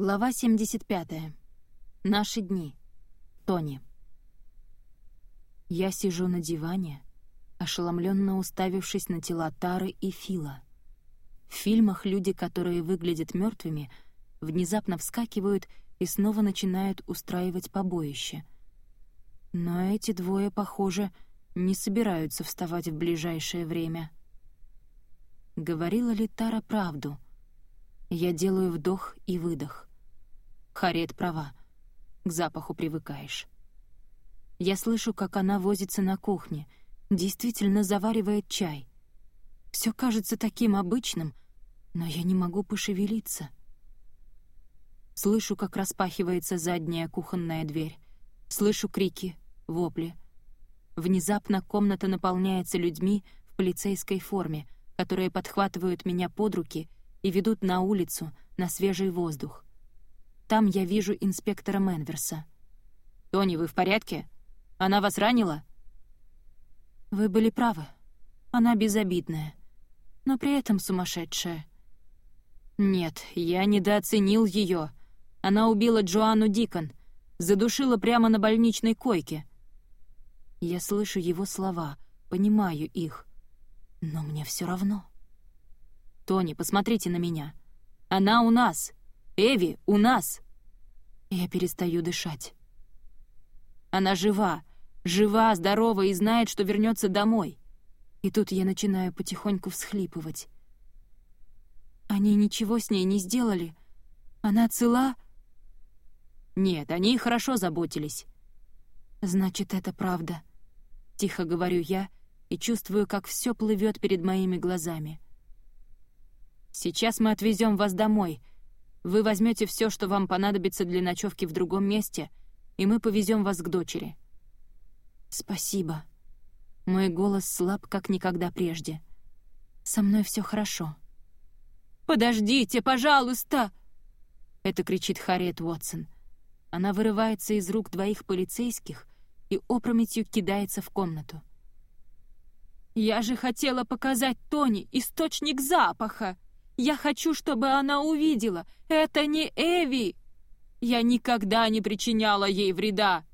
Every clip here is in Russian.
Глава 75. Наши дни. Тони. Я сижу на диване, ошеломленно уставившись на тела Тары и Фила. В фильмах люди, которые выглядят мертвыми, внезапно вскакивают и снова начинают устраивать побоище. Но эти двое, похоже, не собираются вставать в ближайшее время. Говорила ли Тара правду — я делаю вдох и выдох. Харриет права. К запаху привыкаешь. Я слышу, как она возится на кухне, действительно заваривает чай. Все кажется таким обычным, но я не могу пошевелиться. Слышу, как распахивается задняя кухонная дверь. Слышу крики, вопли. Внезапно комната наполняется людьми в полицейской форме, которые подхватывают меня под руки и ведут на улицу, на свежий воздух. Там я вижу инспектора Менверса. «Тони, вы в порядке? Она вас ранила?» «Вы были правы. Она безобидная, но при этом сумасшедшая». «Нет, я недооценил ее. Она убила Джоанну Дикон, задушила прямо на больничной койке». Я слышу его слова, понимаю их, но мне все равно. «Тони, посмотрите на меня. Она у нас. Эви у нас!» Я перестаю дышать. Она жива, жива, здорова и знает, что вернется домой. И тут я начинаю потихоньку всхлипывать. Они ничего с ней не сделали. Она цела? Нет, они хорошо заботились. Значит, это правда. Тихо говорю я и чувствую, как все плывет перед моими глазами. Сейчас мы отвезем вас домой. Вы возьмете все, что вам понадобится для ночевки в другом месте, и мы повезем вас к дочери». «Спасибо». Мой голос слаб, как никогда прежде. «Со мной все хорошо». «Подождите, пожалуйста!» Это кричит Харриет Уотсон. Она вырывается из рук двоих полицейских и опрометью кидается в комнату. «Я же хотела показать Тони источник запаха!» Я хочу, чтобы она увидела. Это не Эви. Я никогда не причиняла ей вреда.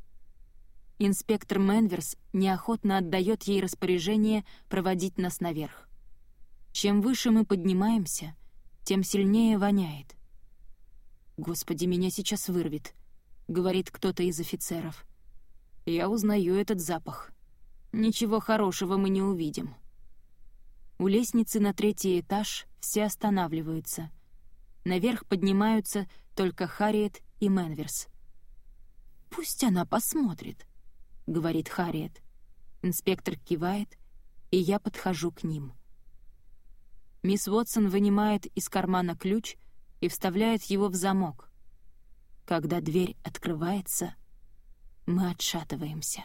Инспектор Менверс неохотно отдает ей распоряжение проводить нас наверх. Чем выше мы поднимаемся, тем сильнее воняет. «Господи, меня сейчас вырвет», — говорит кто-то из офицеров. Я узнаю этот запах. Ничего хорошего мы не увидим. У лестницы на третий этаж все останавливаются. Наверх поднимаются только Харриет и Менверс. «Пусть она посмотрит», — говорит Харриет. Инспектор кивает, и я подхожу к ним. Мисс Уотсон вынимает из кармана ключ и вставляет его в замок. Когда дверь открывается, мы отшатываемся.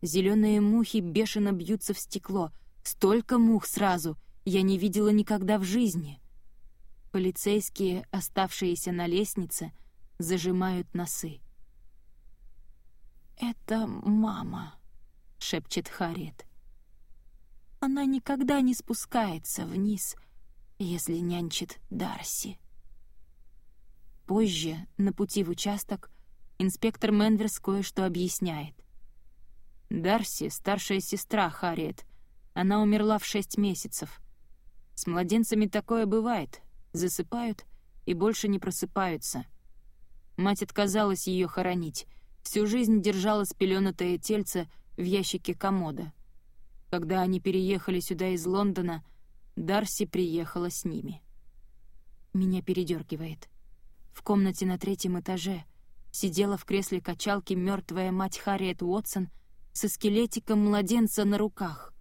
Зеленые мухи бешено бьются в стекло. Столько мух сразу — я не видела никогда в жизни. Полицейские, оставшиеся на лестнице, зажимают носы. «Это мама», — шепчет Харриет. «Она никогда не спускается вниз, если нянчит Дарси». Позже, на пути в участок, инспектор Менверс кое-что объясняет. Дарси — старшая сестра Харриет. Она умерла в шесть месяцев — с младенцами такое бывает. Засыпают и больше не просыпаются. Мать отказалась ее хоронить. Всю жизнь держала спеленатое тельце в ящике комода. Когда они переехали сюда из Лондона, Дарси приехала с ними. Меня передергивает. В комнате на третьем этаже сидела в кресле качалки мертвая мать Харриет Уотсон со скелетиком младенца на руках.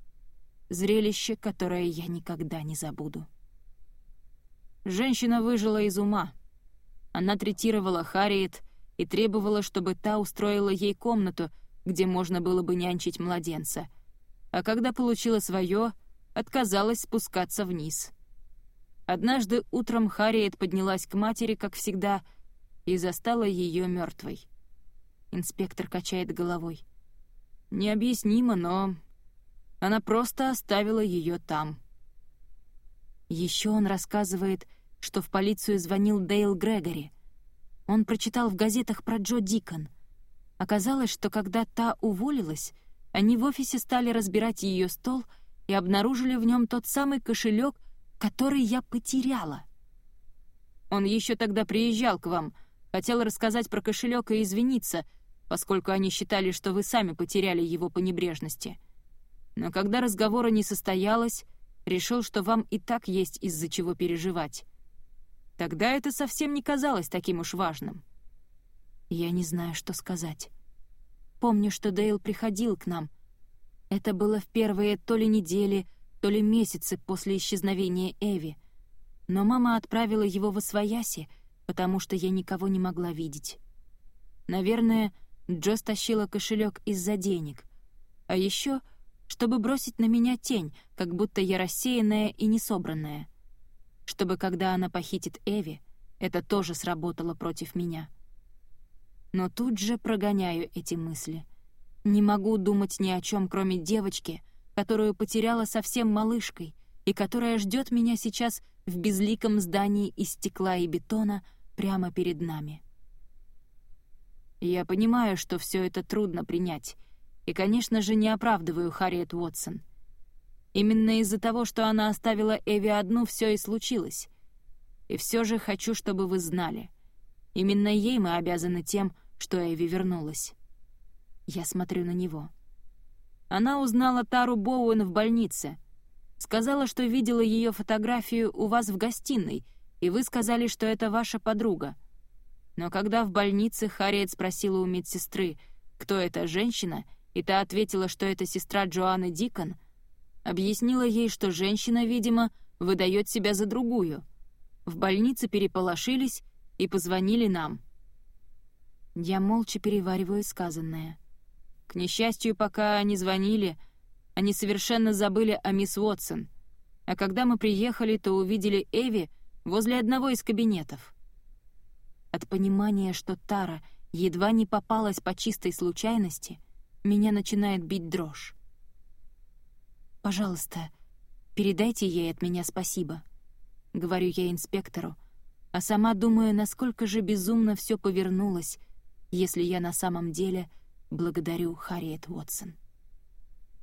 Зрелище, которое я никогда не забуду. Женщина выжила из ума. Она третировала Харриет и требовала, чтобы та устроила ей комнату, где можно было бы нянчить младенца. А когда получила свое, отказалась спускаться вниз. Однажды утром Харриет поднялась к матери, как всегда, и застала ее мертвой. Инспектор качает головой. Необъяснимо, но она просто оставила ее там. Еще он рассказывает, что в полицию звонил Дейл Грегори. Он прочитал в газетах про Джо Дикон. Оказалось, что когда та уволилась, они в офисе стали разбирать ее стол и обнаружили в нем тот самый кошелек, который я потеряла. Он еще тогда приезжал к вам, хотел рассказать про кошелек и извиниться, поскольку они считали, что вы сами потеряли его по небрежности. Но когда разговора не состоялось, решил, что вам и так есть из-за чего переживать. Тогда это совсем не казалось таким уж важным. Я не знаю, что сказать. Помню, что Дейл приходил к нам. Это было в первые то ли недели, то ли месяцы после исчезновения Эви. Но мама отправила его в Освояси, потому что я никого не могла видеть. Наверное, Джо стащила кошелек из-за денег. А еще чтобы бросить на меня тень, как будто я рассеянная и несобранная. Чтобы, когда она похитит Эви, это тоже сработало против меня. Но тут же прогоняю эти мысли. Не могу думать ни о чем, кроме девочки, которую потеряла совсем малышкой и которая ждет меня сейчас в безликом здании из стекла и бетона прямо перед нами. Я понимаю, что все это трудно принять, и, конечно же, не оправдываю Харриет Уотсон. Именно из-за того, что она оставила Эви одну, все и случилось. И все же хочу, чтобы вы знали. Именно ей мы обязаны тем, что Эви вернулась. Я смотрю на него. Она узнала Тару Боуэн в больнице. Сказала, что видела ее фотографию у вас в гостиной, и вы сказали, что это ваша подруга. Но когда в больнице Харриет спросила у медсестры, кто эта женщина — и та ответила, что это сестра Джоанны Дикон, объяснила ей, что женщина, видимо, выдает себя за другую. В больнице переполошились и позвонили нам. Я молча перевариваю сказанное. К несчастью, пока они звонили, они совершенно забыли о мисс Уотсон, а когда мы приехали, то увидели Эви возле одного из кабинетов. От понимания, что Тара едва не попалась по чистой случайности — меня начинает бить дрожь. «Пожалуйста, передайте ей от меня спасибо», — говорю я инспектору, а сама думаю, насколько же безумно все повернулось, если я на самом деле благодарю Харриет Уотсон.